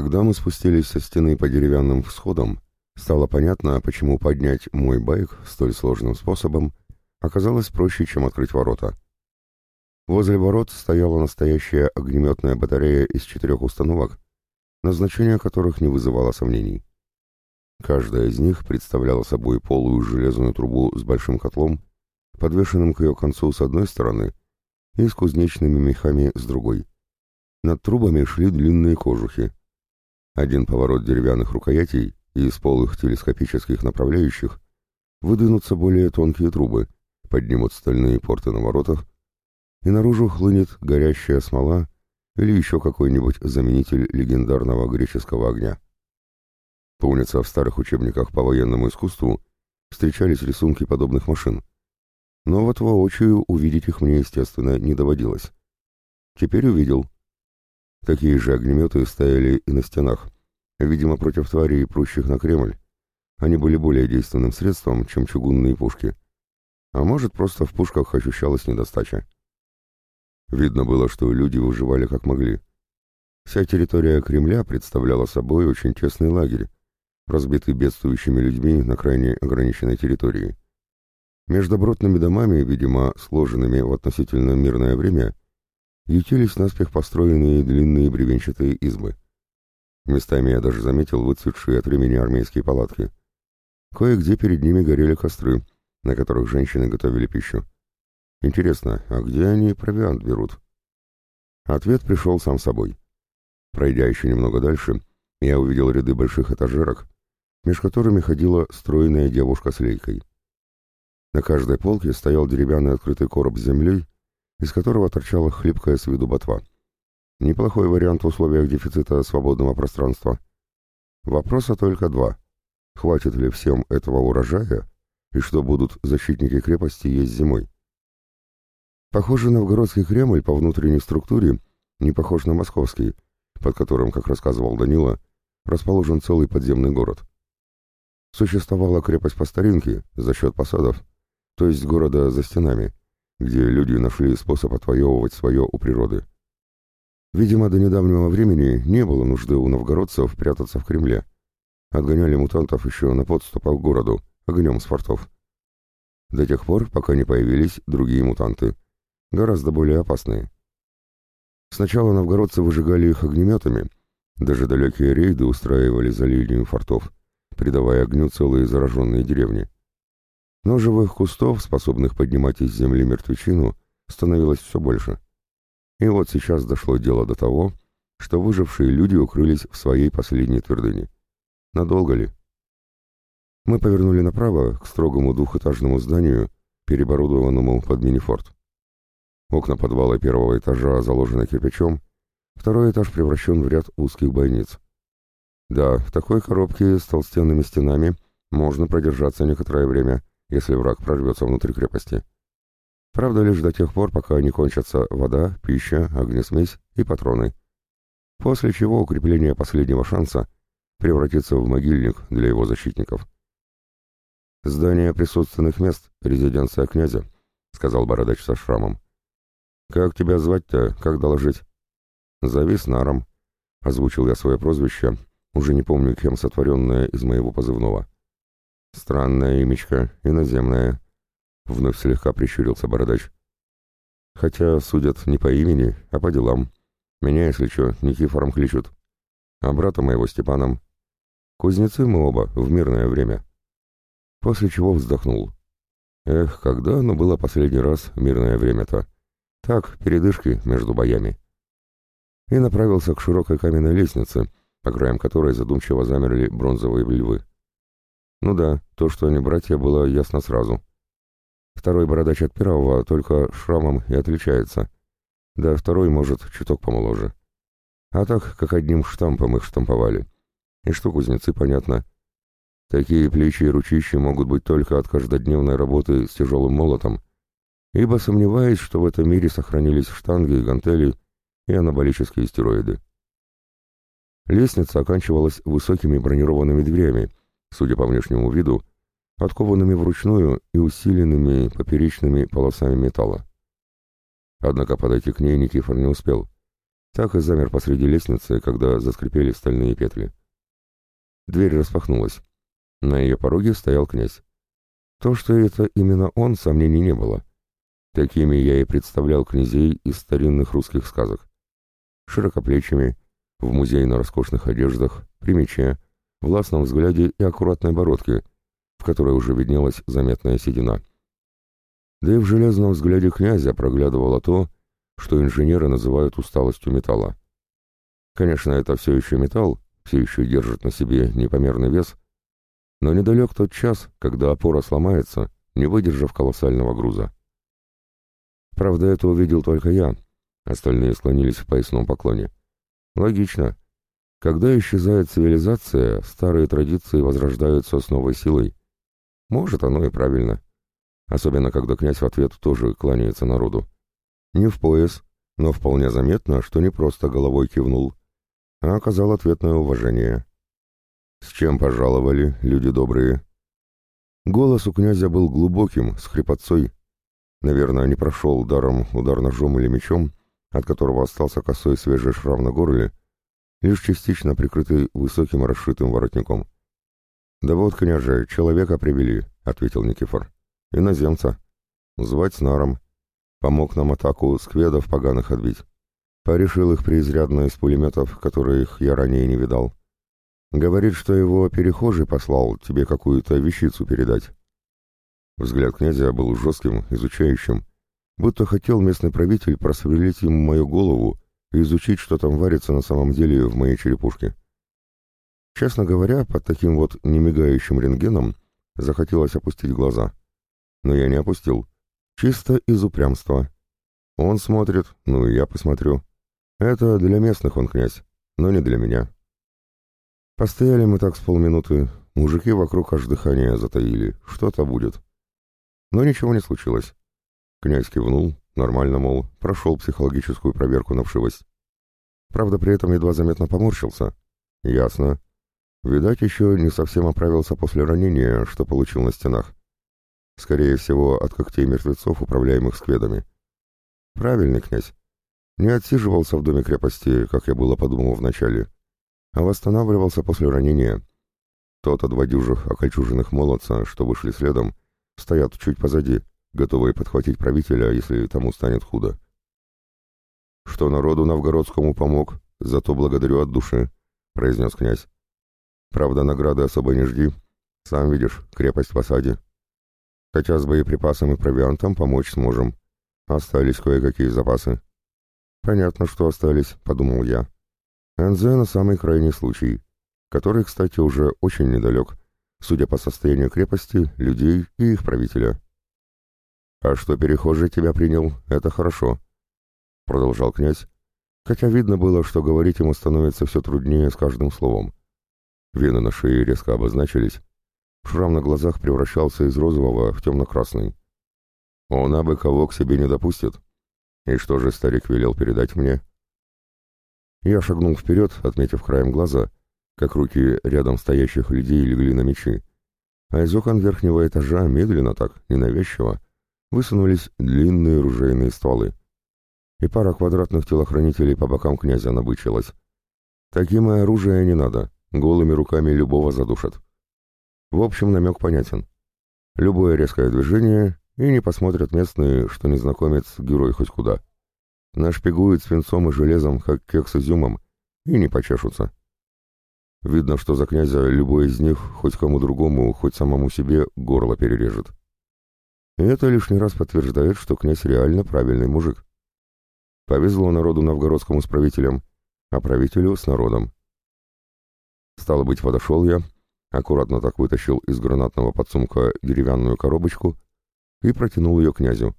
Когда мы спустились со стены по деревянным всходам, стало понятно, почему поднять мой байк столь сложным способом оказалось проще, чем открыть ворота. Возле ворот стояла настоящая огнеметная батарея из четырех установок, назначение которых не вызывало сомнений. Каждая из них представляла собой полую железную трубу с большим котлом, подвешенным к ее концу с одной стороны и с кузнечными мехами с другой. Над трубами шли длинные кожухи. Один поворот деревянных рукоятей и из полых телескопических направляющих выдвинутся более тонкие трубы, поднимут стальные порты на воротах, и наружу хлынет горящая смола или еще какой-нибудь заменитель легендарного греческого огня. Помнится, в старых учебниках по военному искусству встречались рисунки подобных машин, но вот воочию увидеть их мне, естественно, не доводилось. Теперь увидел. Такие же огнеметы стояли и на стенах, видимо, против тварей, прущих на Кремль. Они были более действенным средством, чем чугунные пушки. А может, просто в пушках ощущалась недостача. Видно было, что люди выживали как могли. Вся территория Кремля представляла собой очень тесный лагерь, разбитый бедствующими людьми на крайне ограниченной территории. Между добротными домами, видимо, сложенными в относительно мирное время, ютились наспех построенные длинные бревенчатые избы. Местами я даже заметил выцветшие от времени армейские палатки. Кое-где перед ними горели костры, на которых женщины готовили пищу. Интересно, а где они провиант берут? Ответ пришел сам собой. Пройдя еще немного дальше, я увидел ряды больших этажерок, меж которыми ходила стройная девушка с лейкой. На каждой полке стоял деревянный открытый короб с землей, из которого торчала хлипкая с виду ботва. Неплохой вариант в условиях дефицита свободного пространства. Вопроса только два. Хватит ли всем этого урожая, и что будут защитники крепости есть зимой? Похоже, новгородский Кремль по внутренней структуре не похож на московский, под которым, как рассказывал Данила, расположен целый подземный город. Существовала крепость по старинке за счет посадов, то есть города за стенами, где люди нашли способ отвоевывать свое у природы. Видимо, до недавнего времени не было нужды у новгородцев прятаться в Кремле. Отгоняли мутантов еще на подступах к городу, огнем с фортов. До тех пор, пока не появились другие мутанты — гораздо более опасные. Сначала новгородцы выжигали их огнеметами, даже далекие рейды устраивали за линию фортов, придавая огню целые зараженные деревни. Но живых кустов, способных поднимать из земли мертвечину, становилось все больше. И вот сейчас дошло дело до того, что выжившие люди укрылись в своей последней твердыне. Надолго ли? Мы повернули направо, к строгому двухэтажному зданию, переборудованному под мини-форт. Окна подвала первого этажа заложены кирпичом, второй этаж превращен в ряд узких бойниц. Да, в такой коробке с толстенными стенами можно продержаться некоторое время, если враг прорвется внутрь крепости. Правда, лишь до тех пор, пока не кончатся вода, пища, огнесмесь и патроны. После чего укрепление последнего шанса превратится в могильник для его защитников. «Здание присутственных мест, резиденция князя», — сказал бородач со шрамом. «Как тебя звать-то? Как доложить?» «Зови Снаром», — озвучил я свое прозвище, уже не помню, кем сотворенное из моего позывного. «Странное имечко, иноземное», — вновь слегка прищурился бородач. «Хотя судят не по имени, а по делам. Меня, если что, Никифором кличут. А брата моего Степаном. Кузнецы мы оба в мирное время». После чего вздохнул. «Эх, когда оно было последний раз мирное время-то?» Так, передышки между боями. И направился к широкой каменной лестнице, по краям которой задумчиво замерли бронзовые львы. Ну да, то, что они братья, было ясно сразу. Второй бородач от первого только шрамом и отличается. Да второй, может, чуток помоложе. А так, как одним штампом их штамповали. И что кузнецы, понятно. Такие плечи и ручищи могут быть только от каждодневной работы с тяжелым молотом, ибо сомневаюсь, что в этом мире сохранились штанги, гантели и анаболические стероиды. Лестница оканчивалась высокими бронированными дверями, судя по внешнему виду, откованными вручную и усиленными поперечными полосами металла. Однако подойти к ней Никифор не успел. так и замер посреди лестницы, когда заскрипели стальные петли. Дверь распахнулась. На ее пороге стоял князь. То, что это именно он, сомнений не было. Такими я и представлял князей из старинных русских сказок. Широкоплечими, в музейно-роскошных одеждах, при мече, властном взгляде и аккуратной бородке, в которой уже виднелась заметная седина. Да и в железном взгляде князя проглядывало то, что инженеры называют усталостью металла. Конечно, это все еще металл, все еще держит на себе непомерный вес, но недалек тот час, когда опора сломается, не выдержав колоссального груза. Правда, это увидел только я, остальные склонились в поясном поклоне. Логично. Когда исчезает цивилизация, старые традиции возрождаются с новой силой. Может, оно и правильно. Особенно, когда князь в ответ тоже кланяется народу. Не в пояс, но вполне заметно, что не просто головой кивнул, а оказал ответное уважение. «С чем пожаловали, люди добрые?» Голос у князя был глубоким, с хрипотцой. Наверное, не прошел даром удар ножом или мечом, от которого остался косой свежий шрам на горле, лишь частично прикрытый высоким расшитым воротником. «Да вот, княже, человека привели», — ответил Никифор. «Иноземца. Звать с наром. Помог нам атаку скведов поганых отбить. Порешил их преизрядно из пулеметов, которых я ранее не видал. Говорит, что его перехожий послал тебе какую-то вещицу передать». Взгляд князя был жестким, изучающим, будто хотел местный правитель просверлить ему мою голову и изучить, что там варится на самом деле в моей черепушке. Честно говоря, под таким вот немигающим рентгеном захотелось опустить глаза. Но я не опустил. Чисто из упрямства. Он смотрит, ну и я посмотрю. Это для местных он князь, но не для меня. Постояли мы так с полминуты, мужики вокруг аж дыхание затаили, что-то будет. Но ничего не случилось. Князь кивнул, нормально, мол, прошел психологическую проверку на вшивость. Правда, при этом едва заметно поморщился. Ясно. Видать, еще не совсем оправился после ранения, что получил на стенах. Скорее всего, от когтей мертвецов, управляемых скведами. Правильный князь. Не отсиживался в доме крепости, как я было подумал вначале, а восстанавливался после ранения. Тот от два дюжих окольчуженных молодца, что вышли следом, стоят чуть позади, готовые подхватить правителя, если тому станет худо. «Что народу новгородскому помог, зато благодарю от души», — произнес князь. «Правда, награды особо не жди. Сам видишь, крепость в осаде. Хотя с боеприпасом и провиантом помочь сможем. Остались кое-какие запасы». «Понятно, что остались», — подумал я. «НЗ на самый крайний случай, который, кстати, уже очень недалек, судя по состоянию крепости, людей и их правителя». «А что перехожий тебя принял, это хорошо», — продолжал князь, хотя видно было, что говорить ему становится все труднее с каждым словом. Вены на шее резко обозначились, шрам на глазах превращался из розового в темно-красный. «Он абы кого к себе не допустит. И что же старик велел передать мне?» Я шагнул вперед, отметив краем глаза, как руки рядом стоящих людей легли на мечи, а из окон верхнего этажа медленно так, ненавязчиво, высунулись длинные ружейные стволы. И пара квадратных телохранителей по бокам князя набычилась. Таким и оружие не надо, голыми руками любого задушат. В общем, намек понятен. Любое резкое движение, и не посмотрят местные, что незнакомец герой хоть куда. Нашпигуют свинцом и железом, как кекс изюмом, и не почешутся. Видно, что за князя любой из них, хоть кому другому, хоть самому себе, горло перережет. И это лишний раз подтверждает, что князь реально правильный мужик. Повезло народу новгородскому с правителем, а правителю с народом. Стало быть, подошел я, аккуратно так вытащил из гранатного подсумка деревянную коробочку и протянул ее князю.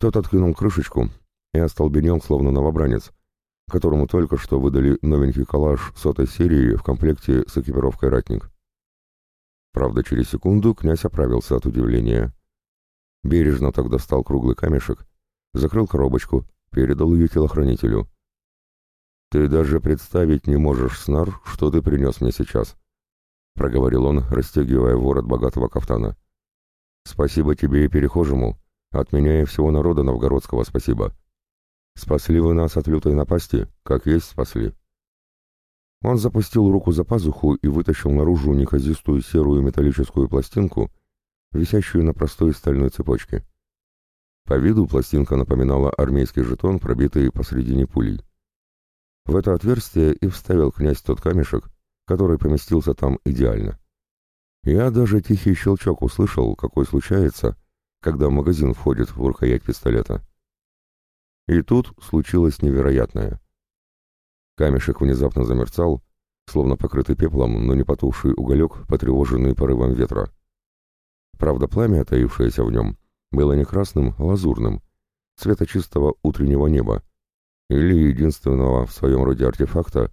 Тот откинул крышечку и остолбенел, словно новобранец, которому только что выдали новенький калаш сотой серии в комплекте с экипировкой «Ратник». Правда, через секунду князь оправился от удивления. Бережно так достал круглый камешек, закрыл коробочку, передал ее телохранителю. «Ты даже представить не можешь, Снар, что ты принес мне сейчас», — проговорил он, расстегивая ворот богатого кафтана. «Спасибо тебе и перехожему, от меня и всего народа новгородского спасибо. Спасли вы нас от лютой напасти, как есть спасли. Он запустил руку за пазуху и вытащил наружу неказистую серую металлическую пластинку, висящую на простой стальной цепочке. По виду пластинка напоминала армейский жетон, пробитый посредине пулей. В это отверстие и вставил князь тот камешек, который поместился там идеально. Я даже тихий щелчок услышал, какой случается, когда магазин входит в рукоять пистолета. И тут случилось невероятное. Камешек внезапно замерцал, словно покрытый пеплом, но не потухший уголек, потревоженный порывом ветра. Правда, пламя, таившееся в нем, было не красным, а лазурным, цвета чистого утреннего неба, или единственного в своем роде артефакта,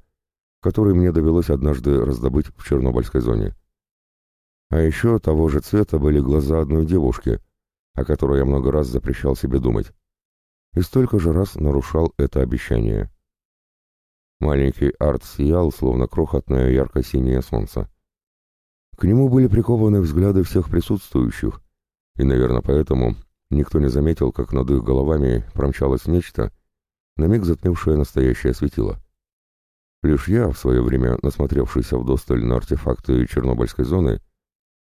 который мне довелось однажды раздобыть в Чернобыльской зоне. А еще того же цвета были глаза одной девушки, о которой я много раз запрещал себе думать, и столько же раз нарушал это обещание. Маленький арт сиял, словно крохотное ярко-синее солнце. К нему были прикованы взгляды всех присутствующих, и, наверное, поэтому никто не заметил, как над их головами промчалось нечто, на миг затмевшее настоящее светило. Лишь я, в свое время насмотревшийся вдосталь на артефакты Чернобыльской зоны,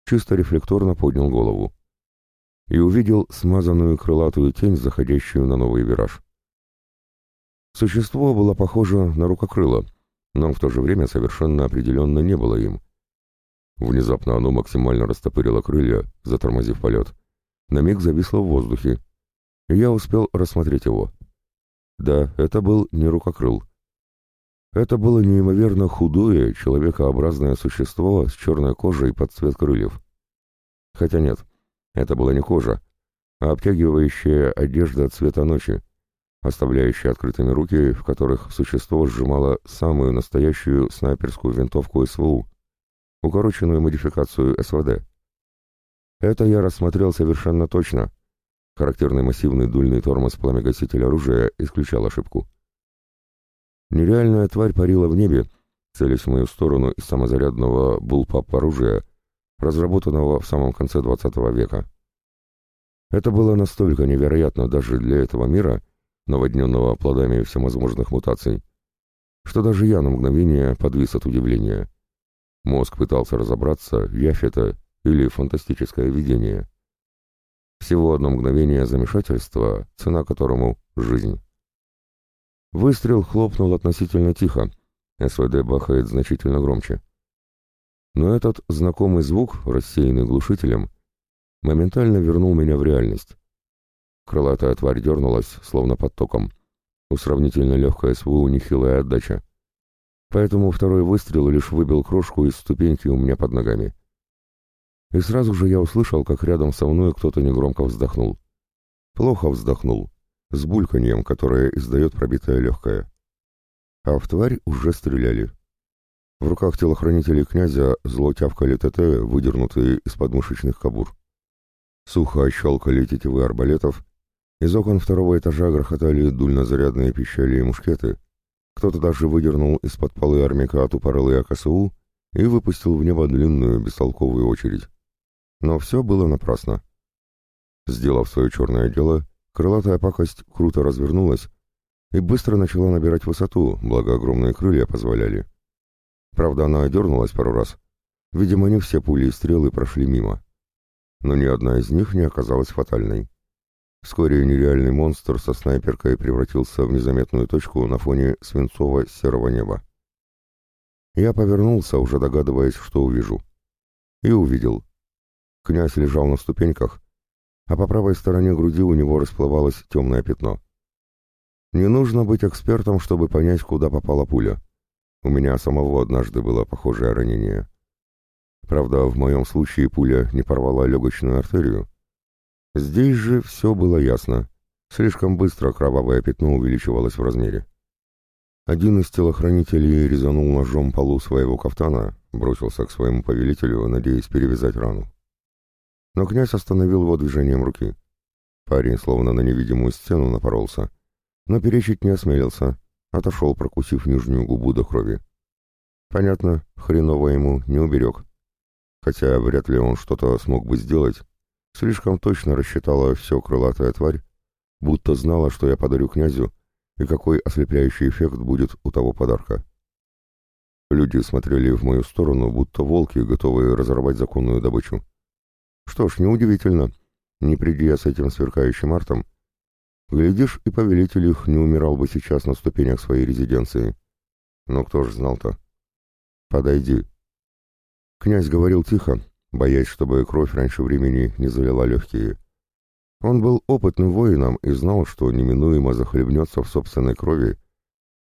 чисто рефлекторно поднял голову и увидел смазанную крылатую тень, заходящую на новый вираж. Существо было похоже на рукокрыло, но в то же время совершенно определенно не было им. Внезапно оно максимально растопырило крылья, затормозив полет. На миг зависло в воздухе, я успел рассмотреть его. Да, это был не рукокрыл. Это было неимоверно худое, человекообразное существо с черной кожей под цвет крыльев. Хотя нет, это была не кожа, а обтягивающая одежда цвета ночи, оставляющая открытыми руки, в которых существо сжимало самую настоящую снайперскую винтовку СВУ, укороченную модификацию СВД. Это я рассмотрел совершенно точно. Характерный массивный дульный тормоз пламегасителя оружия исключал ошибку. Нереальная тварь парила в небе, целясь в мою сторону из самозарядного булпап оружия, разработанного в самом конце XX века. Это было настолько невероятно даже для этого мира, наводненного плодами всевозможных мутаций, что даже я на мгновение подвис от удивления. Мозг пытался разобраться, явь это или фантастическое видение. Всего одно мгновение замешательства, цена которому — жизнь. Выстрел хлопнул относительно тихо, СВД бахает значительно громче. Но этот знакомый звук, рассеянный глушителем, моментально вернул меня в реальность. Крылатая тварь дернулась, словно под током. У сравнительно легкой СВУ нехилая отдача поэтому второй выстрел лишь выбил крошку из ступеньки у меня под ногами. И сразу же я услышал, как рядом со мной кто-то негромко вздохнул. Плохо вздохнул, с бульканьем, которое издает пробитая легкая. А в тварь уже стреляли. В руках телохранителей князя зло тявкали ТТ, выдернутые из подмышечных кобур. Сухо щелкали тетивы арбалетов, из окон второго этажа грохотали дульнозарядные пищали и мушкеты, кто-то даже выдернул из-под полы армяка тупорылый АКСУ и выпустил в небо длинную бестолковую очередь. Но все было напрасно. Сделав свое черное дело, крылатая пакость круто развернулась и быстро начала набирать высоту, благо огромные крылья позволяли. Правда, она дернулась пару раз. Видимо, не все пули и стрелы прошли мимо. Но ни одна из них не оказалась фатальной. Вскоре нереальный монстр со снайперкой превратился в незаметную точку на фоне свинцово-серого неба. Я повернулся, уже догадываясь, что увижу. И увидел. Князь лежал на ступеньках, а по правой стороне груди у него расплывалось темное пятно. Не нужно быть экспертом, чтобы понять, куда попала пуля. У меня самого однажды было похожее ранение. Правда, в моем случае пуля не порвала легочную артерию, Здесь же все было ясно. Слишком быстро кровавое пятно увеличивалось в размере. Один из телохранителей резанул ножом полу своего кафтана, бросился к своему повелителю, надеясь перевязать рану. Но князь остановил его движением руки. Парень словно на невидимую стену напоролся, но перечить не осмелился, отошел, прокусив нижнюю губу до крови. Понятно, хреново ему не уберег. Хотя вряд ли он что-то смог бы сделать, Слишком точно рассчитала все крылатая тварь, будто знала, что я подарю князю, и какой ослепляющий эффект будет у того подарка. Люди смотрели в мою сторону, будто волки, готовые разорвать законную добычу. Что ж, неудивительно, не приди я с этим сверкающим артом, глядишь, и повелитель их не умирал бы сейчас на ступенях своей резиденции. Но кто ж знал-то? Подойди. Князь говорил тихо, боясь, чтобы кровь раньше времени не залила легкие. Он был опытным воином и знал, что неминуемо захлебнется в собственной крови,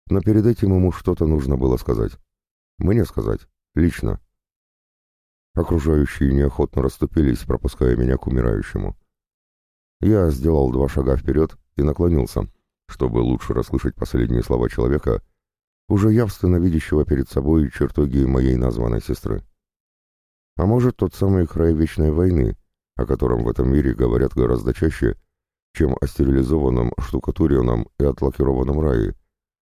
но перед этим ему что-то нужно было сказать. Мне сказать. Лично. Окружающие неохотно расступились, пропуская меня к умирающему. Я сделал два шага вперед и наклонился, чтобы лучше расслышать последние слова человека, уже явственно видящего перед собой чертоги моей названной сестры. А может, тот самый край вечной войны, о котором в этом мире говорят гораздо чаще, чем о стерилизованном, штукатуренном и отлакированном рае,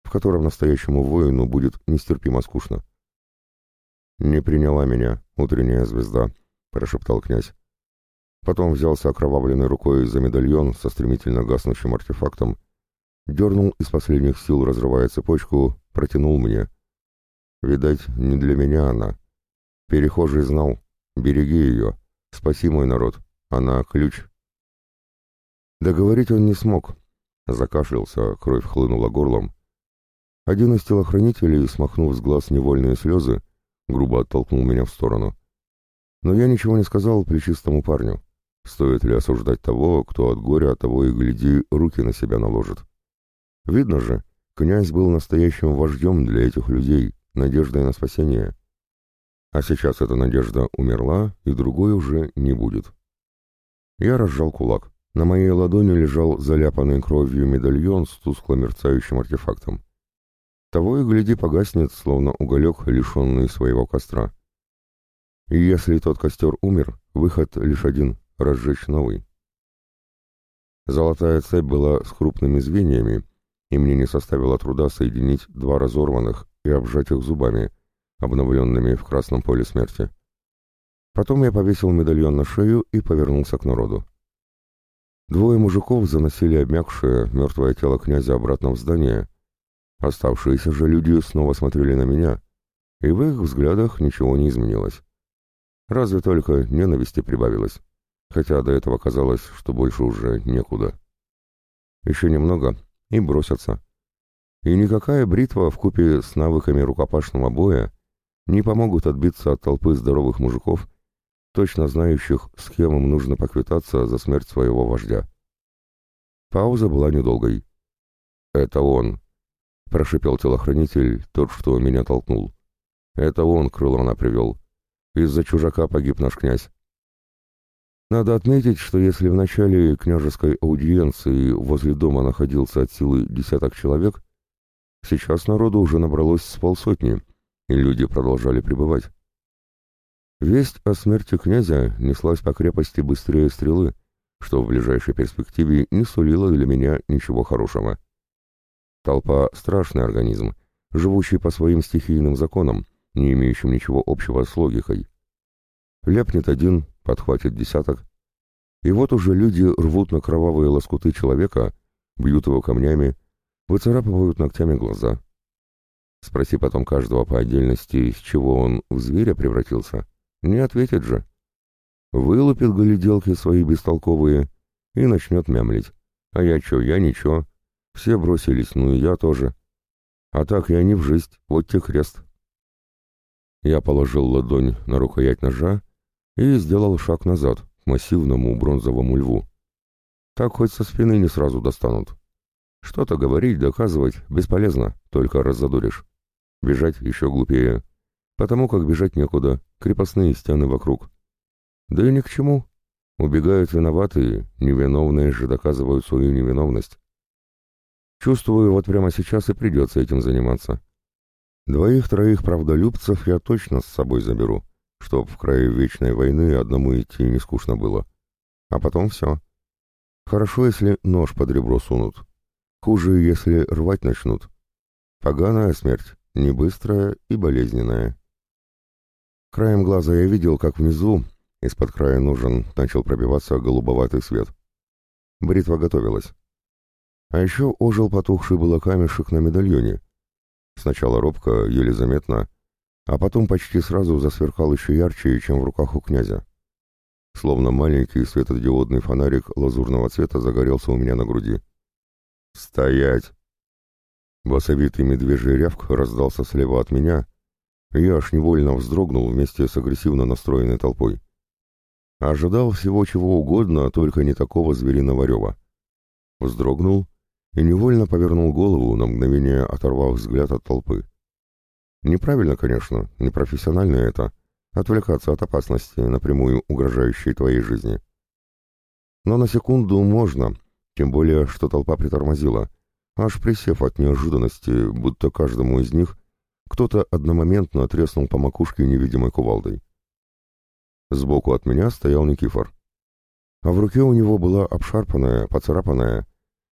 в котором настоящему воину будет нестерпимо скучно. «Не приняла меня, утренняя звезда», — прошептал князь. Потом взялся окровавленной рукой за медальон со стремительно гаснущим артефактом, дернул из последних сил, разрывая цепочку, протянул мне. Видать, не для меня она. Перехожий знал. Береги ее. Спаси мой народ. Она ключ. Договорить он не смог. Закашлялся, кровь хлынула горлом. Один из телохранителей, смахнув с глаз невольные слезы, грубо оттолкнул меня в сторону. Но я ничего не сказал плечистому парню. Стоит ли осуждать того, кто от горя, того и гляди, руки на себя наложит? Видно же, князь был настоящим вождем для этих людей, надеждой на спасение. А сейчас эта надежда умерла, и другой уже не будет. Я разжал кулак. На моей ладони лежал заляпанный кровью медальон с тускло мерцающим артефактом. Того и гляди погаснет, словно уголек, лишенный своего костра. И если тот костер умер, выход лишь один — разжечь новый. Золотая цепь была с крупными звеньями, и мне не составило труда соединить два разорванных и обжать их зубами — обновленными в красном поле смерти. Потом я повесил медальон на шею и повернулся к народу. Двое мужиков заносили обмякшее, мертвое тело князя обратно в здание. Оставшиеся же люди снова смотрели на меня, и в их взглядах ничего не изменилось. Разве только ненависти прибавилось, хотя до этого казалось, что больше уже некуда. Еще немного, и бросятся. И никакая бритва в купе с навыками рукопашного боя не помогут отбиться от толпы здоровых мужиков, точно знающих, с кем им нужно поквитаться за смерть своего вождя. Пауза была недолгой. «Это он», — прошипел телохранитель, тот, что меня толкнул. «Это он Крылана привел. Из-за чужака погиб наш князь». Надо отметить, что если в начале княжеской аудиенции возле дома находился от силы десяток человек, сейчас народу уже набралось с полсотни, и люди продолжали пребывать. Весть о смерти князя неслась по крепости быстрее стрелы, что в ближайшей перспективе не сулило для меня ничего хорошего. Толпа — страшный организм, живущий по своим стихийным законам, не имеющим ничего общего с логикой. Ляпнет один, подхватит десяток, и вот уже люди рвут на кровавые лоскуты человека, бьют его камнями, выцарапывают ногтями глаза. Спроси потом каждого по отдельности, из чего он в зверя превратился. Не ответит же. Вылупит гляделки свои бестолковые и начнет мямлить. А я чё, я ничего. Все бросились, ну и я тоже. А так я не в жизнь, вот те крест. Я положил ладонь на рукоять ножа и сделал шаг назад, к массивному бронзовому льву. Так хоть со спины не сразу достанут. Что-то говорить, доказывать бесполезно, только раззадоришь. Бежать еще глупее, потому как бежать некуда, крепостные стены вокруг. Да и ни к чему. Убегают виноватые, невиновные же доказывают свою невиновность. Чувствую, вот прямо сейчас и придется этим заниматься. Двоих-троих правдолюбцев я точно с собой заберу, чтоб в крае вечной войны одному идти не скучно было. А потом все. Хорошо, если нож под ребро сунут. Хуже, если рвать начнут. Поганая смерть не и болезненная. Краем глаза я видел, как внизу, из-под края ножен, начал пробиваться голубоватый свет. Бритва готовилась. А еще ожил потухший было камешек на медальоне. Сначала робко, еле заметно, а потом почти сразу засверкал еще ярче, чем в руках у князя. Словно маленький светодиодный фонарик лазурного цвета загорелся у меня на груди. «Стоять!» Басовитый медвежий рявк раздался слева от меня, и я аж невольно вздрогнул вместе с агрессивно настроенной толпой. Ожидал всего чего угодно, только не такого звериного рева. Вздрогнул и невольно повернул голову, на мгновение оторвав взгляд от толпы. Неправильно, конечно, непрофессионально это — отвлекаться от опасности, напрямую угрожающей твоей жизни. Но на секунду можно, тем более, что толпа притормозила, аж присев от неожиданности, будто каждому из них кто-то одномоментно треснул по макушке невидимой кувалдой. Сбоку от меня стоял Никифор. А в руке у него была обшарпанная, поцарапанная,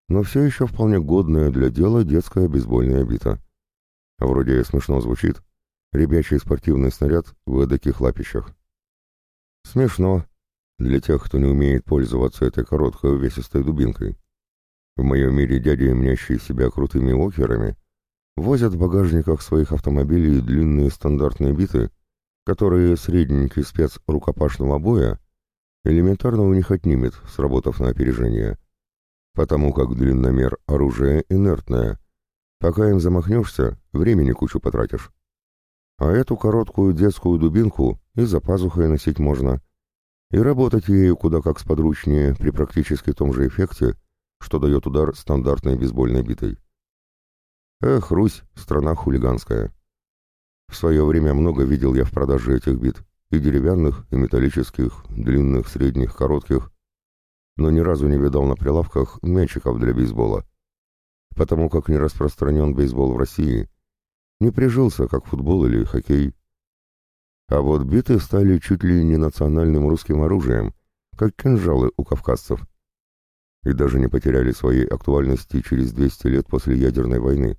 но все еще вполне годная для дела детская бейсбольная бита. Вроде смешно звучит. Ребячий спортивный снаряд в эдаких лапищах. Смешно. Для тех, кто не умеет пользоваться этой короткой увесистой дубинкой. В моем мире дяди, мнящие себя крутыми окерами, возят в багажниках своих автомобилей длинные стандартные биты, которые средненький спец рукопашного боя элементарно у них отнимет, сработав на опережение потому как длинномер — оружие инертное. Пока им замахнешься, времени кучу потратишь. А эту короткую детскую дубинку и за пазухой носить можно. И работать ею куда как сподручнее при практически том же эффекте, что дает удар стандартной бейсбольной битой. Эх, Русь, страна хулиганская. В свое время много видел я в продаже этих бит, и деревянных, и металлических, длинных, средних, коротких, но ни разу не видал на прилавках мячиков для бейсбола, потому как не распространен бейсбол в России, не прижился, как футбол или хоккей. А вот биты стали чуть ли не национальным русским оружием, как кинжалы у кавказцев, и даже не потеряли своей актуальности через 200 лет после ядерной войны.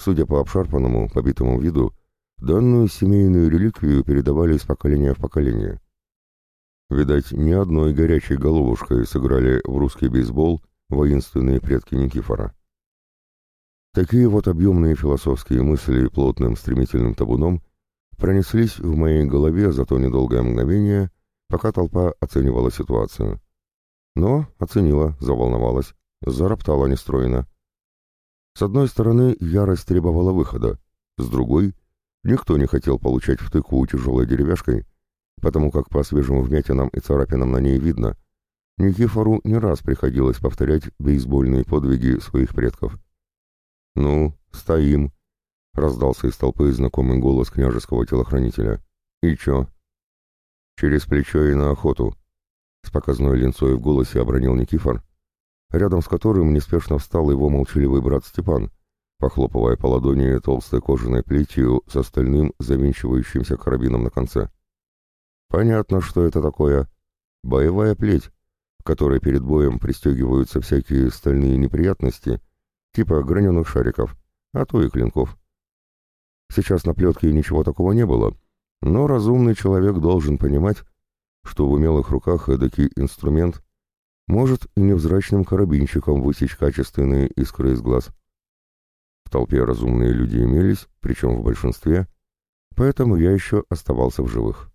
Судя по обшарпанному, побитому виду, данную семейную реликвию передавали из поколения в поколение. Видать, ни одной горячей головушкой сыграли в русский бейсбол воинственные предки Никифора. Такие вот объемные философские мысли плотным стремительным табуном пронеслись в моей голове за то недолгое мгновение, пока толпа оценивала ситуацию. Но оценила, заволновалась, зароптала нестроенно. С одной стороны, ярость требовала выхода, с другой — никто не хотел получать втыку тяжелой деревяшкой, потому как по свежим вмятинам и царапинам на ней видно, Никифору не раз приходилось повторять бейсбольные подвиги своих предков. «Ну, стоим!» — раздался из толпы знакомый голос княжеского телохранителя. «И чё?» «Через плечо и на охоту!» — с показной линцой в голосе обронил Никифор, рядом с которым неспешно встал его молчаливый брат Степан, похлопывая по ладони толстой кожаной плетью с остальным завинчивающимся карабином на конце. Понятно, что это такое. Боевая плеть, которой перед боем пристегиваются всякие стальные неприятности, типа граненых шариков, а то и клинков. Сейчас на плетке ничего такого не было, но разумный человек должен понимать, что в умелых руках эдакий инструмент может и невзрачным карабинчиком высечь качественные искры из глаз. В толпе разумные люди имелись, причем в большинстве, поэтому я еще оставался в живых.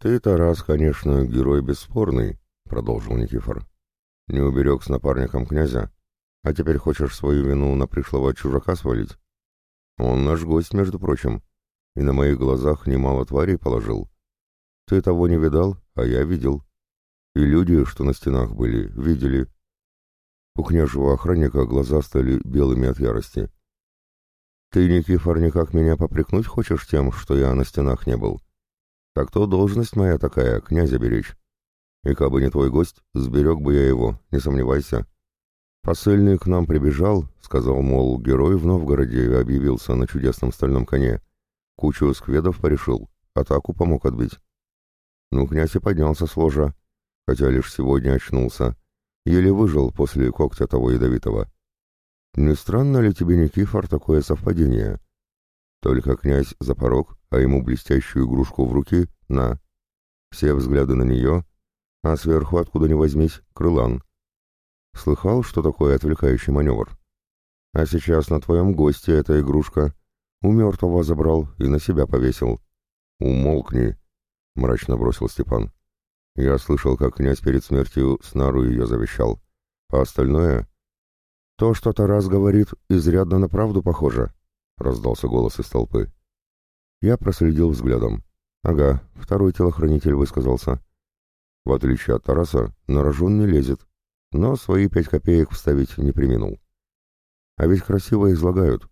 «Ты, Тарас, конечно, герой бесспорный», — продолжил Никифор. «Не уберег с напарником князя, а теперь хочешь свою вину на пришлого чужака свалить? Он наш гость, между прочим, и на моих глазах немало тварей положил. Ты того не видал, а я видел. И люди, что на стенах были, видели». У княжего охранника глаза стали белыми от ярости. «Ты, Никифор, никак меня попрекнуть хочешь тем, что я на стенах не был?» Так то должность моя такая, князя беречь. И кабы не твой гость, сберег бы я его, не сомневайся. Посыльный к нам прибежал, сказал, мол, герой в Новгороде объявился на чудесном стальном коне. Кучу скведов порешил, атаку помог отбить. Ну, князь и поднялся с ложа, хотя лишь сегодня очнулся. Еле выжил после когтя того ядовитого. Не странно ли тебе, Никифор, такое совпадение? Только князь за порог, а ему блестящую игрушку в руки — на. Все взгляды на нее, а сверху, откуда ни возьмись, крылан. слыхал, что такое отвлекающий маневр? А сейчас на твоем госте эта игрушка. У мертвого забрал и на себя повесил. Умолкни, мрачно бросил Степан. Я слышал, как князь перед смертью снару ее завещал. А остальное... То, что Тарас говорит, изрядно на правду похоже, раздался голос из толпы. Я проследил взглядом. Ага, второй телохранитель высказался. В отличие от Тараса, на рожон не лезет, но свои пять копеек вставить не приминул. А ведь красиво излагают.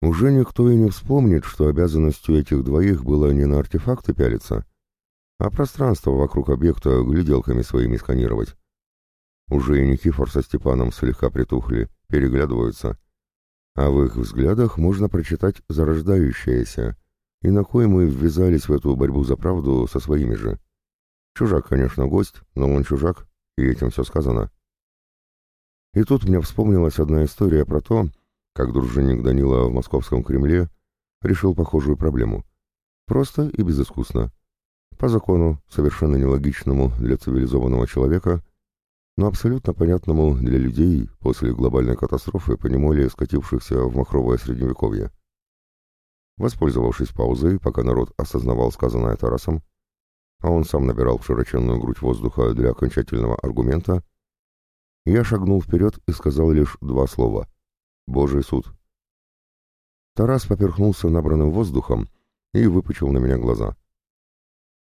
Уже никто и не вспомнит, что обязанностью этих двоих было не на артефакты пялиться, а пространство вокруг объекта гляделками своими сканировать. Уже и Никифор со Степаном слегка притухли, переглядываются, а в их взглядах можно прочитать зарождающееся, и на кой мы ввязались в эту борьбу за правду со своими же. Чужак, конечно, гость, но он чужак, и этим все сказано. И тут мне вспомнилась одна история про то, как дружинник Данила в московском Кремле решил похожую проблему. Просто и безыскусно. По закону, совершенно нелогичному для цивилизованного человека, но абсолютно понятному для людей после глобальной катастрофы, по неволе скатившихся в махровое средневековье. Воспользовавшись паузой, пока народ осознавал сказанное Тарасом, а он сам набирал в широченную грудь воздуха для окончательного аргумента, я шагнул вперед и сказал лишь два слова «Божий суд». Тарас поперхнулся набранным воздухом и выпучил на меня глаза.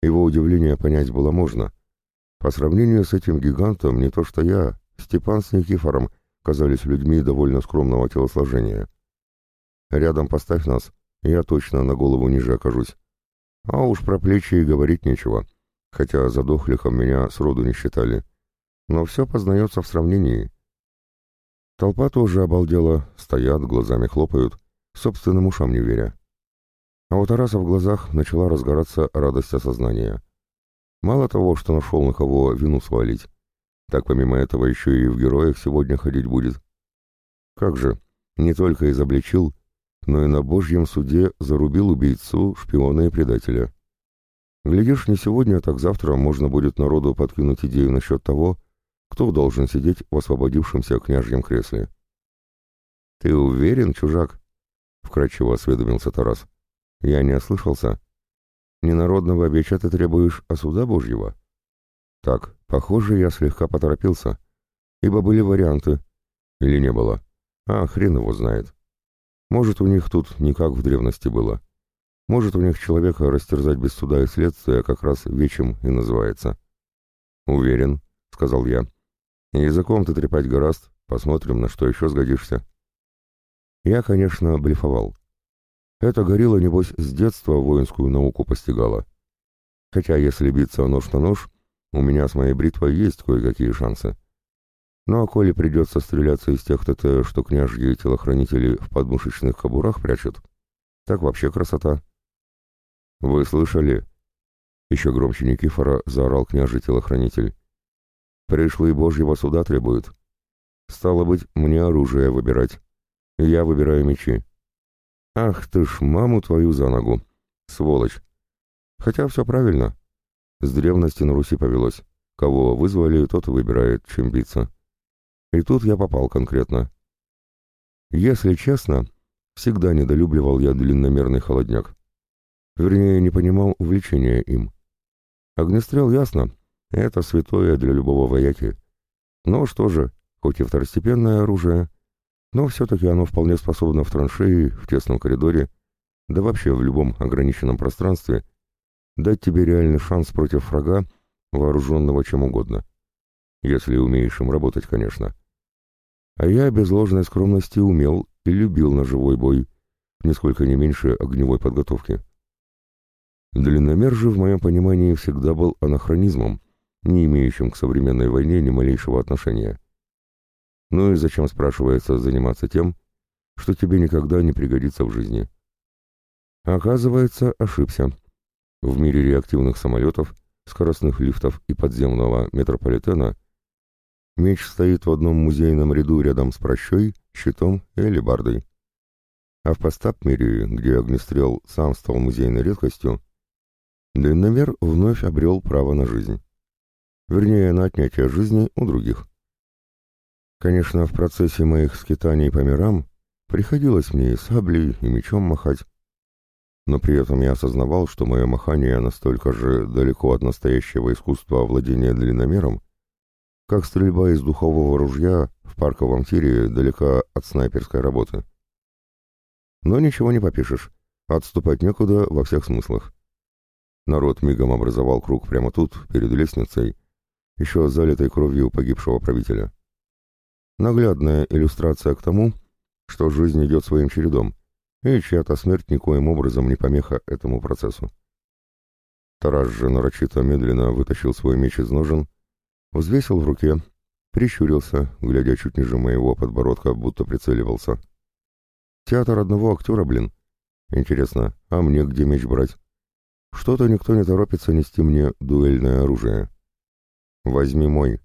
Его удивление понять было можно. По сравнению с этим гигантом не то что я, Степан с Никифором казались людьми довольно скромного телосложения. Рядом поставь нас, я точно на голову ниже окажусь. А уж про плечи и говорить нечего, хотя задохлихом меня сроду не считали. Но все познается в сравнении. Толпа тоже обалдела, стоят, глазами хлопают, собственным ушам не веря. А у Тараса в глазах начала разгораться радость осознания. Мало того, что нашел на кого вину свалить, так помимо этого еще и в героях сегодня ходить будет. Как же, не только изобличил, но и на Божьем суде зарубил убийцу, шпиона и предателя. Глядишь, не сегодня, так завтра можно будет народу подкинуть идею насчет того, кто должен сидеть в освободившемся княжьем кресле. «Ты уверен, чужак?» — вкратчиво осведомился Тарас. «Я не ослышался. Не народного веча ты требуешь, а суда Божьего?» «Так, похоже, я слегка поторопился, ибо были варианты. Или не было? А, хрен его знает. Может, у них тут не как в древности было. Может, у них человека растерзать без суда и следствия как раз вечем и называется. «Уверен», — сказал я. «Языком ты трепать гораст, посмотрим, на что еще сгодишься». Я, конечно, блефовал. Это горилла, небось, с детства воинскую науку постигала. Хотя, если биться нож на нож, у меня с моей бритвой есть кое-какие шансы. Ну а коли придется стреляться из тех ТТ, что княжьи телохранители в подмышечных кобурах прячут, так вообще красота. «Вы слышали?» Еще громче Никифора заорал княжий телохранитель. «Пришлые божьего суда требуют. Стало быть, мне оружие выбирать. Я выбираю мечи. Ах ты ж, маму твою за ногу! Сволочь! Хотя все правильно. С древности на Руси повелось. Кого вызвали, тот выбирает, чем биться. И тут я попал конкретно. Если честно, всегда недолюбливал я длинномерный холодняк. Вернее, не понимал увлечения им. Огнестрел ясно, это святое для любого вояки. Но что же, хоть и второстепенное оружие, но все-таки оно вполне способно в траншеи, в тесном коридоре, да вообще в любом ограниченном пространстве, дать тебе реальный шанс против врага, вооруженного чем угодно. Если умеешь им работать, конечно. А я без ложной скромности умел и любил ножевой бой, нисколько не меньше огневой подготовки. Длинномер же в моем понимании всегда был анахронизмом, не имеющим к современной войне ни малейшего отношения. Ну и зачем, спрашивается, заниматься тем, что тебе никогда не пригодится в жизни? Оказывается, ошибся. В мире реактивных самолетов, скоростных лифтов и подземного метрополитена Меч стоит в одном музейном ряду рядом с прощой, щитом и алебардой. А в постап-мире, где огнестрел сам стал музейной редкостью, длинномер вновь обрел право на жизнь. Вернее, на отнятие жизни у других. Конечно, в процессе моих скитаний по мирам приходилось мне и саблей, и мечом махать, но при этом я осознавал, что мое махание настолько же далеко от настоящего искусства владения длинномером, как стрельба из духового ружья в парковом тире далека от снайперской работы. Но ничего не попишешь, отступать некуда во всех смыслах. Народ мигом образовал круг прямо тут, перед лестницей, еще залитой кровью погибшего правителя. Наглядная иллюстрация к тому, что жизнь идет своим чередом, и чья-то смерть никоим образом не помеха этому процессу. Тарас же нарочито медленно вытащил свой меч из ножен, взвесил в руке, прищурился, глядя чуть ниже моего подбородка, будто прицеливался. Театр одного актера, блин. Интересно, а мне где меч брать? Что-то никто не торопится нести мне дуэльное оружие. «Возьми мой», —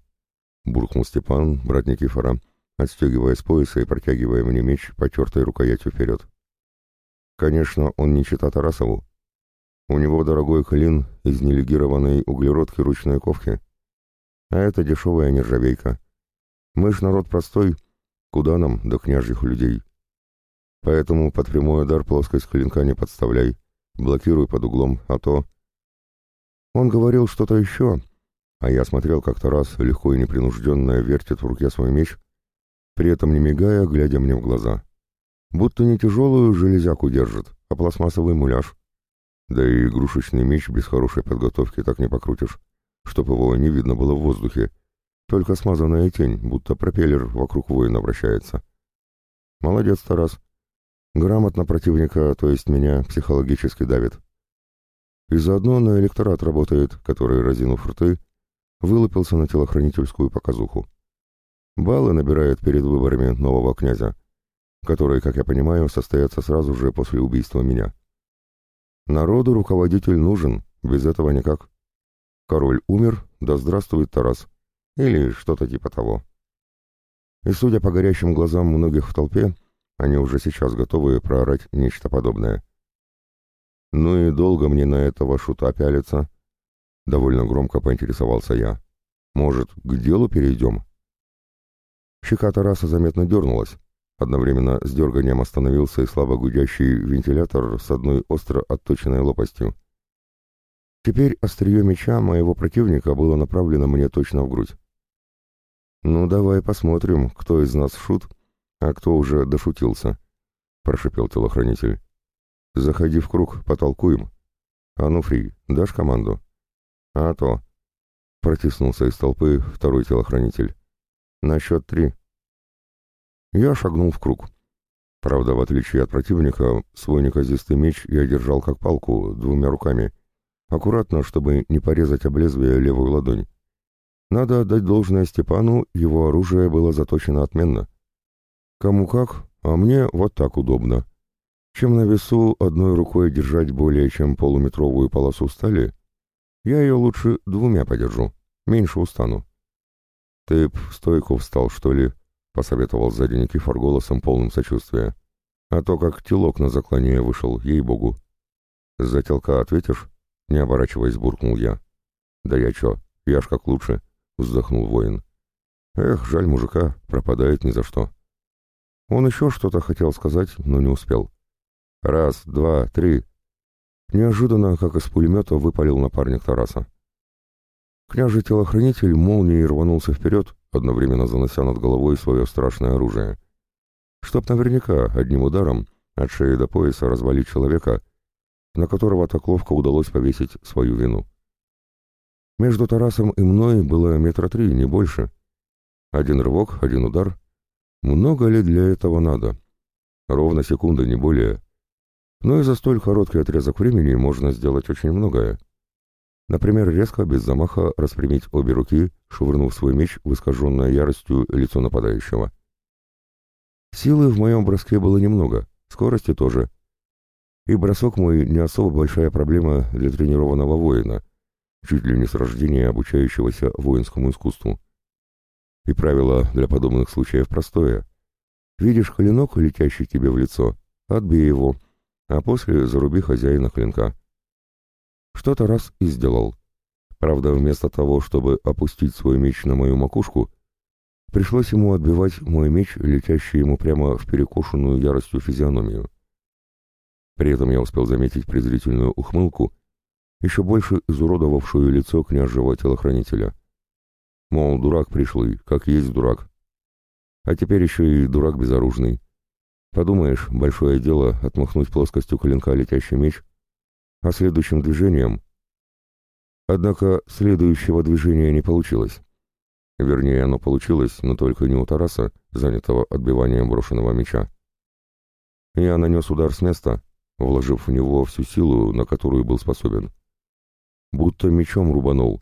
буркнул Степан, брат Никифора, отстегивая с пояса и протягивая мне меч потертой рукоятью вперед. Конечно, он не чита Тарасову. У него дорогой клин из нелегированной углеродки ручной ковки. А это дешевая нержавейка. Мы ж народ простой, куда нам до княжьих людей? Поэтому под прямой удар плоскость клинка не подставляй, блокируй под углом, а то... Он говорил что-то еще, а я смотрел, как Тарас легко и непринужденно вертит в руке свой меч, при этом не мигая, глядя мне в глаза будто не тяжелую железяку держит, а пластмассовый муляж. Да и игрушечный меч без хорошей подготовки так не покрутишь, чтоб его не видно было в воздухе, только смазанная тень, будто пропеллер вокруг воина вращается. Молодец, Тарас. Грамотно противника, то есть меня, психологически давит. И заодно на электорат работает, который, разинув рты, вылупился на телохранительскую показуху. Баллы набирает перед выборами нового князя, которые, как я понимаю, состоятся сразу же после убийства меня. Народу руководитель нужен, без этого никак. Король умер, да здравствует Тарас. Или что-то типа того. И судя по горящим глазам многих в толпе, они уже сейчас готовы проорать нечто подобное. «Ну и долго мне на этого шута пялиться?» Довольно громко поинтересовался я. «Может, к делу перейдем?» Щека Тараса заметно дернулась, Одновременно с дерганием остановился и слабо гудящий вентилятор с одной остро отточенной лопастью. Теперь острие меча моего противника было направлено мне точно в грудь. «Ну, давай посмотрим, кто из нас шут, а кто уже дошутился», — прошипел телохранитель. «Заходи в круг, потолкуем. А ну, Фри, дашь команду?» «А то», — протиснулся из толпы второй телохранитель. «На счет три». Я шагнул в круг. Правда, в отличие от противника, свой неказистый меч я держал как палку, двумя руками, аккуратно, чтобы не порезать об лезвие левую ладонь. Надо отдать должное Степану, его оружие было заточено отменно. Кому как, а мне вот так удобно. Чем на весу одной рукой держать более чем полуметровую полосу стали, я ее лучше двумя подержу, меньше устану. Ты б в стойку встал, что ли? — посоветовал сзади Никифор голосом полным сочувствия. «А то как телок на заклание вышел, ей-богу». «За телка ответишь?» — не оборачиваясь, буркнул я. «Да я чё, я ж как лучше», — вздохнул воин. «Эх, жаль мужика, пропадает ни за что». Он еще что-то хотел сказать, но не успел. «Раз, два, три». Неожиданно, как из пулемета, выпалил напарник Тараса. Княжий телохранитель молнией рванулся вперед, одновременно занося над головой свое страшное оружие. Чтоб наверняка одним ударом от шеи до пояса развалить человека, на которого так ловко удалось повесить свою вину. Между Тарасом и мной было метра три, не больше. Один рывок, один удар. Много ли для этого надо? Ровно секунды, не более. Но и за столь короткий отрезок времени можно сделать очень многое. Например, резко, без замаха, распрямить обе руки, швырнув свой меч в искаженное яростью лицо нападающего. Силы в моем броске было немного, скорости тоже. И бросок мой не особо большая проблема для тренированного воина, чуть ли не с рождения обучающегося воинскому искусству. И правило для подобных случаев простое. Видишь клинок, летящий тебе в лицо, отбей его, а после заруби хозяина клинка. Что-то раз и сделал. Правда, вместо того, чтобы опустить свой меч на мою макушку, Пришлось ему отбивать мой меч, летящий ему прямо в перекошенную яростью физиономию. При этом я успел заметить презрительную ухмылку, еще больше изуродовавшую лицо княжего телохранителя. Мол, дурак пришлый, как есть дурак. А теперь еще и дурак безоружный. Подумаешь, большое дело отмахнуть плоскостью клинка летящий меч, а следующим движением... Однако следующего движения не получилось. Вернее, оно получилось, но только не у Тараса, занятого отбиванием брошенного меча. Я нанес удар с места, вложив в него всю силу, на которую был способен. Будто мечом рубанул,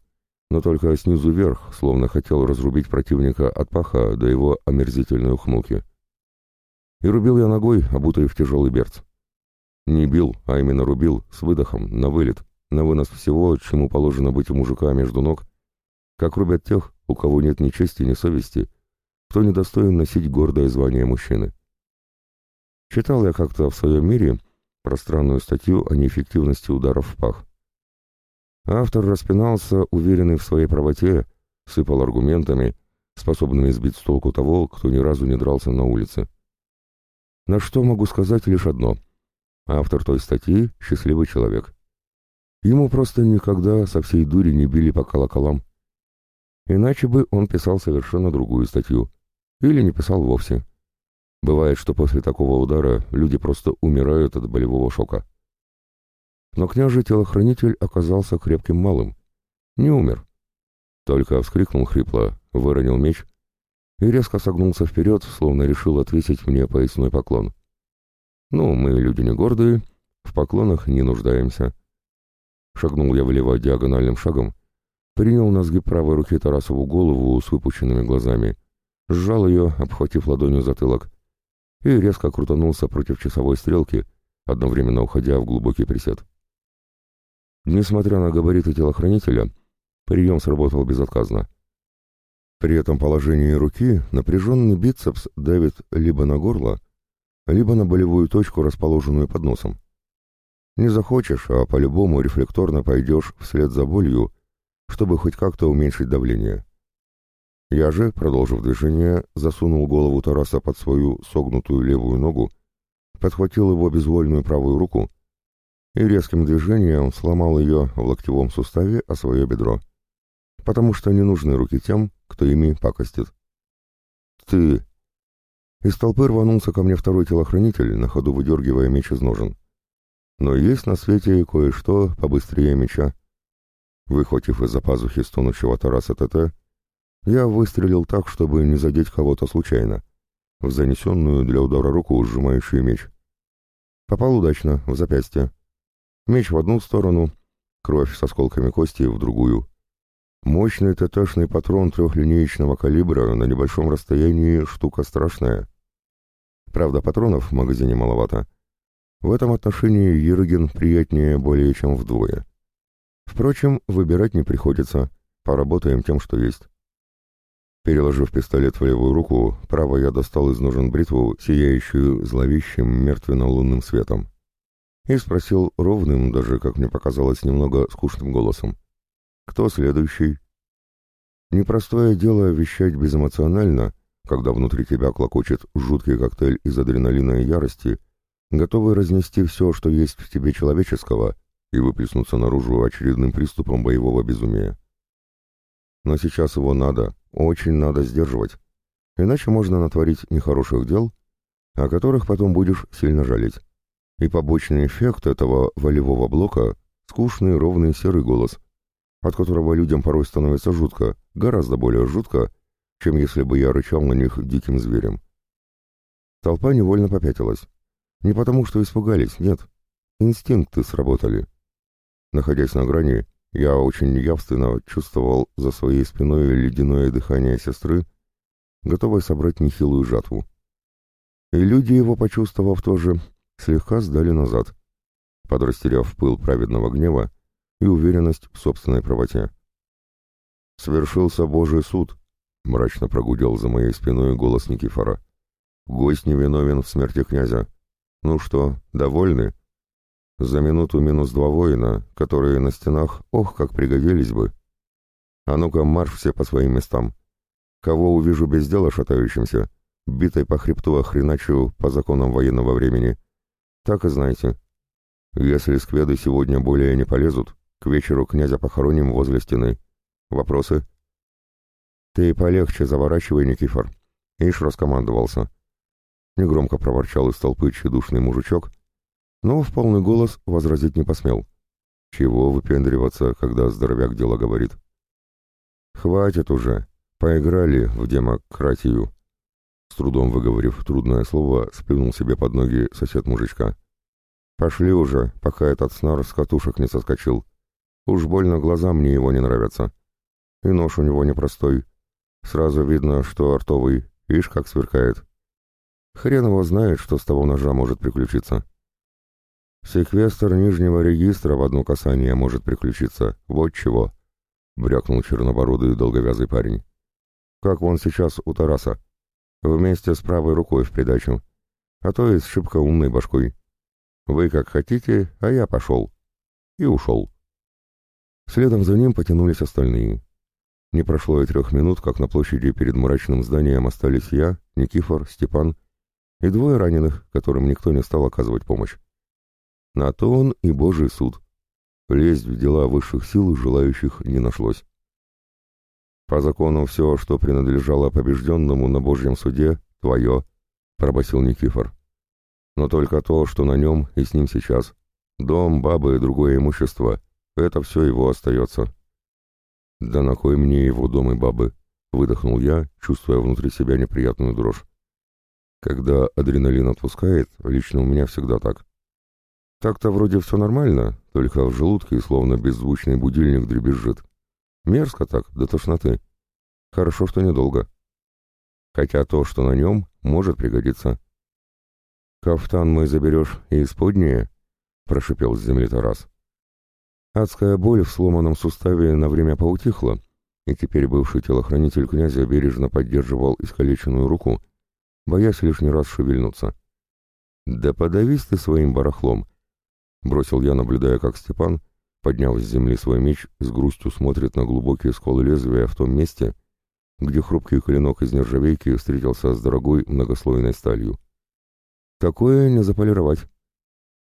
но только снизу вверх, словно хотел разрубить противника от паха до его омерзительной ухмылки. И рубил я ногой, обутой в тяжелый берц. Не бил, а именно рубил, с выдохом, на вылет, на вынос всего, чему положено быть у мужика между ног, как рубят тех, у кого нет ни чести, ни совести, кто недостоин носить гордое звание мужчины. Читал я как-то в своем мире пространную статью о неэффективности ударов в пах. Автор распинался, уверенный в своей правоте, сыпал аргументами, способными сбить с толку того, кто ни разу не дрался на улице. На что могу сказать лишь одно. Автор той статьи — счастливый человек. Ему просто никогда со всей дури не били по колоколам. Иначе бы он писал совершенно другую статью. Или не писал вовсе. Бывает, что после такого удара люди просто умирают от болевого шока. Но княжий телохранитель оказался крепким малым. Не умер. Только вскрикнул хрипло, выронил меч и резко согнулся вперед, словно решил отвесить мне поясной поклон. Ну, мы люди не гордые, в поклонах не нуждаемся. Шагнул я влево диагональным шагом, принял на сгиб правой руки Тарасову голову с выпученными глазами, сжал ее, обхватив ладонью затылок, и резко крутанулся против часовой стрелки, одновременно уходя в глубокий присед. Несмотря на габариты телохранителя, прием сработал безотказно. При этом положении руки напряженный бицепс давит либо на горло, либо на болевую точку, расположенную под носом. Не захочешь, а по-любому рефлекторно пойдешь вслед за болью, чтобы хоть как-то уменьшить давление. Я же, продолжив движение, засунул голову Тараса под свою согнутую левую ногу, подхватил его безвольную правую руку и резким движением сломал ее в локтевом суставе о свое бедро, потому что не нужны руки тем, кто ими пакостит. «Ты...» Из толпы рванулся ко мне второй телохранитель, на ходу выдергивая меч из ножен. Но есть на свете кое-что побыстрее меча. Выхватив из-за пазухи стонущего Тараса ТТ, я выстрелил так, чтобы не задеть кого-то случайно, в занесенную для удара руку, сжимающую меч. Попал удачно, в запястье. Меч в одну сторону, кровь с осколками кости в другую. Мощный ТТшный патрон трехлинеечного калибра на небольшом расстоянии штука страшная. Правда, патронов в магазине маловато. В этом отношении Ерген приятнее более чем вдвое. Впрочем, выбирать не приходится, поработаем тем, что есть. Переложив пистолет в левую руку, правой я достал из ножен бритву, сияющую зловещим мертвенно-лунным светом и спросил ровным, даже, как мне показалось, немного скучным голосом. «Кто следующий?» Непростое дело вещать безэмоционально, когда внутри тебя клокочет жуткий коктейль из адреналина и ярости, готовый разнести все, что есть в тебе человеческого, и выплеснуться наружу очередным приступом боевого безумия. Но сейчас его надо, очень надо сдерживать, иначе можно натворить нехороших дел, о которых потом будешь сильно жалеть. И побочный эффект этого волевого блока — скучный ровный серый голос, от которого людям порой становится жутко, гораздо более жутко, чем если бы я рычал на них диким зверем. Толпа невольно попятилась. Не потому, что испугались, нет. Инстинкты сработали. Находясь на грани, я очень явственно чувствовал за своей спиной ледяное дыхание сестры, готовой собрать нехилую жатву. И люди, его почувствовав тоже, слегка сдали назад, подрастеряв пыл праведного гнева и уверенность в собственной правоте. «Свершился Божий суд», — мрачно прогудел за моей спиной голос Никифора. «Гость невиновен в смерти князя. Ну что, довольны?» За минуту минус два воина, которые на стенах, ох, как пригодились бы. А ну-ка, марш все по своим местам. Кого увижу без дела шатающимся, битой по хребту охреначу по законам военного времени. Так и знайте. Если скведы сегодня более не полезут, к вечеру князя похороним возле стены. Вопросы? Ты полегче заворачивай, Никифор. Ишь раскомандовался. Негромко проворчал из толпы тщедушный мужичок, но в полный голос возразить не посмел. Чего выпендриваться, когда здоровяк дело говорит? Хватит уже. Поиграли в демократию. С трудом выговорив трудное слово, сплюнул себе под ноги сосед мужичка. Пошли уже, пока этот снар с катушек не соскочил. Уж больно глаза мне его не нравятся. И нож у него непростой. Сразу видно, что артовый, ишь как сверкает. Хрен его знает, что с того ножа может приключиться. Секвестр Нижнего регистра в одно касание может приключиться. Вот чего. Брякнул чернобородый долговязый парень. Как вон сейчас у Тараса. Вместе с правой рукой в придачу. А то и с шибко умной башкой. Вы как хотите, а я пошел. И ушел. Следом за ним потянулись остальные. Не прошло и трех минут, как на площади перед мрачным зданием остались я, Никифор, Степан и двое раненых, которым никто не стал оказывать помощь. На то он и Божий суд. Лезть в дела высших сил желающих не нашлось. «По закону все, что принадлежало побежденному на Божьем суде, твое», — пробасил Никифор. «Но только то, что на нем и с ним сейчас. Дом, бабы и другое имущество — это все его остается». «Да на кой мне его дом и бабы?» — выдохнул я, чувствуя внутри себя неприятную дрожь. Когда адреналин отпускает, лично у меня всегда так. Так-то вроде все нормально, только в желудке словно беззвучный будильник дребезжит. Мерзко так, до тошноты. Хорошо, что недолго. Хотя то, что на нем, может пригодиться. «Кафтан мой заберешь и исподнее?» — прошипел с земли Тарас. Адская боль в сломанном суставе на время поутихла, и теперь бывший телохранитель князя бережно поддерживал искалеченную руку, боясь лишний раз шевельнуться. «Да подавись ты своим барахлом!» Бросил я, наблюдая, как Степан, подняв с земли свой меч, с грустью смотрит на глубокие сколы лезвия в том месте, где хрупкий клинок из нержавейки встретился с дорогой многослойной сталью. Такое не заполировать.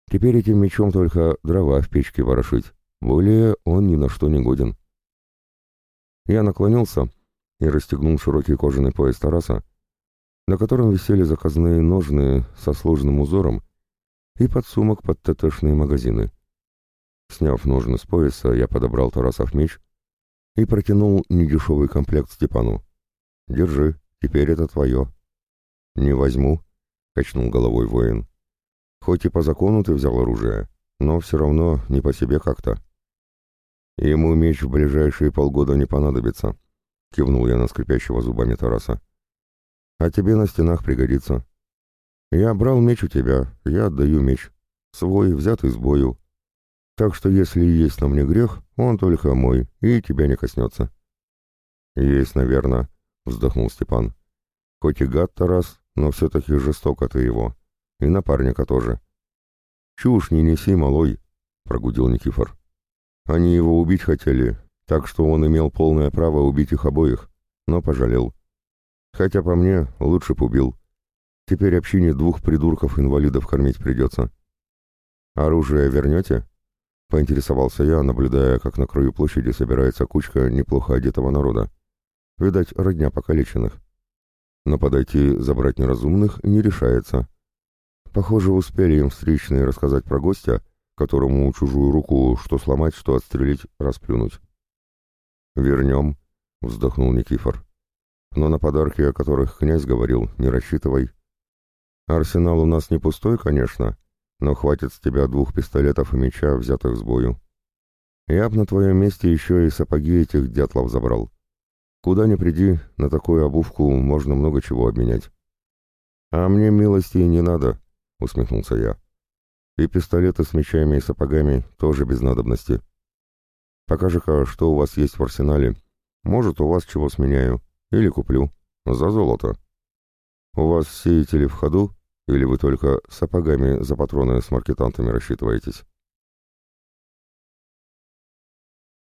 Теперь этим мечом только дрова в печке ворошить. Более он ни на что не годен. Я наклонился и расстегнул широкий кожаный пояс Тараса, на котором висели заказные ножны со сложным узором и подсумок под ТТшные магазины. Сняв ножны с пояса, я подобрал Тарасов меч и протянул недешевый комплект Степану. «Держи, теперь это твое». «Не возьму», — качнул головой воин. «Хоть и по закону ты взял оружие, но все равно не по себе как-то». «Ему меч в ближайшие полгода не понадобится», — кивнул я на скрипящего зубами Тараса. «А тебе на стенах пригодится. Я брал меч у тебя, я отдаю меч. Свой, взятый с бою. Так что если есть на мне грех, он только мой, и тебя не коснется. Есть, наверное, вздохнул Степан. Хоть и гад Тарас, но все-таки жестоко ты его. И напарника тоже. Чушь не неси, малой, прогудел Никифор. Они его убить хотели, так что он имел полное право убить их обоих, но пожалел. Хотя по мне лучше б убил. Теперь общине двух придурков-инвалидов кормить придется. «Оружие вернете?» — поинтересовался я, наблюдая, как на краю площади собирается кучка неплохо одетого народа. Видать, родня покалеченных. Но подойти забрать неразумных не решается. Похоже, успели им встречные рассказать про гостя, которому чужую руку что сломать, что отстрелить, расплюнуть. «Вернем», — вздохнул Никифор. «Но на подарки, о которых князь говорил, не рассчитывай». Арсенал у нас не пустой, конечно, но хватит с тебя двух пистолетов и меча, взятых с бою. Я б на твоем месте еще и сапоги этих дятлов забрал. Куда ни приди, на такую обувку можно много чего обменять. А мне милости не надо, усмехнулся я. И пистолеты с мечами и сапогами тоже без надобности. Покажи-ка, что у вас есть в арсенале. Может, у вас чего сменяю. Или куплю. За золото. «У вас сеятели в ходу, или вы только сапогами за патроны с маркетантами рассчитываетесь?»